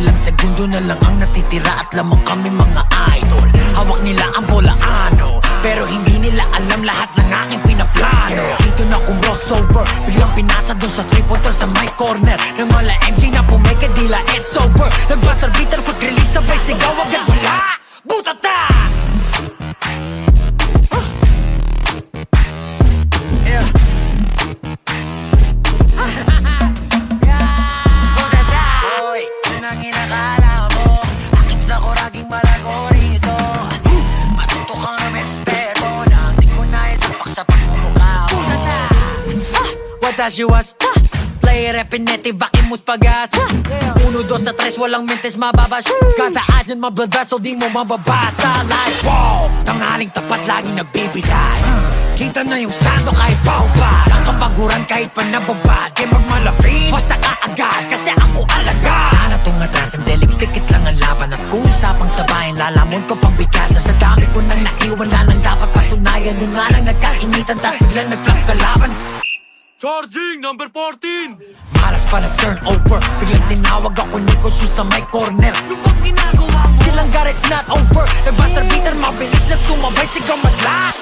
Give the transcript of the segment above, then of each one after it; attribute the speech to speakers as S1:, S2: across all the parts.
S1: Ilang segundo na lang ang natitira At lamang kami mga idol. Hawak nila ang bola ano? Pero hindi nila alam lahat ng aking pinaplano. Dito na kung crossover Biglang pinasa dun sa three pointer sa my corner. Nang mala MJ na pumikadila It's over. Nagbasar beater quick release sabay sigaw agad wala Watashi wasta Play repetitive, vakimus pag-asa Uno, dos, sa tres, walang mentes mababas. Kataasin, ma blood vessel, di mo mababasa. Like wow, tanghaling tapat, laging nagbibigay Kita na yung sando kahit paubad. Ang kapaguran kahit pa nababad. Di magmalapit, basta ka agad Kasi ako alaga Nana tong atrasan, delik stikit lang ang laban. At kung usapang sabayan, lalamon ko pang bigasa Sa dami ko nang naiwan, lang dapat patunayan. Yung nga lang nagkainitan, tas biglang kalaban
S2: Charging number 14!
S1: Malas pa na turn over Biglang tinawag ako ni Coach sa my corner
S2: Ano bang ginagawa mo?
S1: Silang gar, it's not over Nagbaster beater, mabilis na sumabay Sigaw madla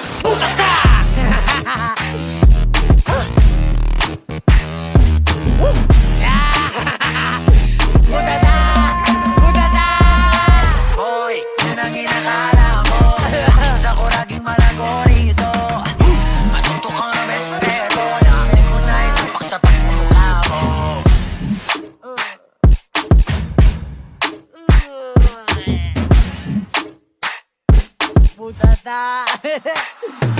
S1: Puta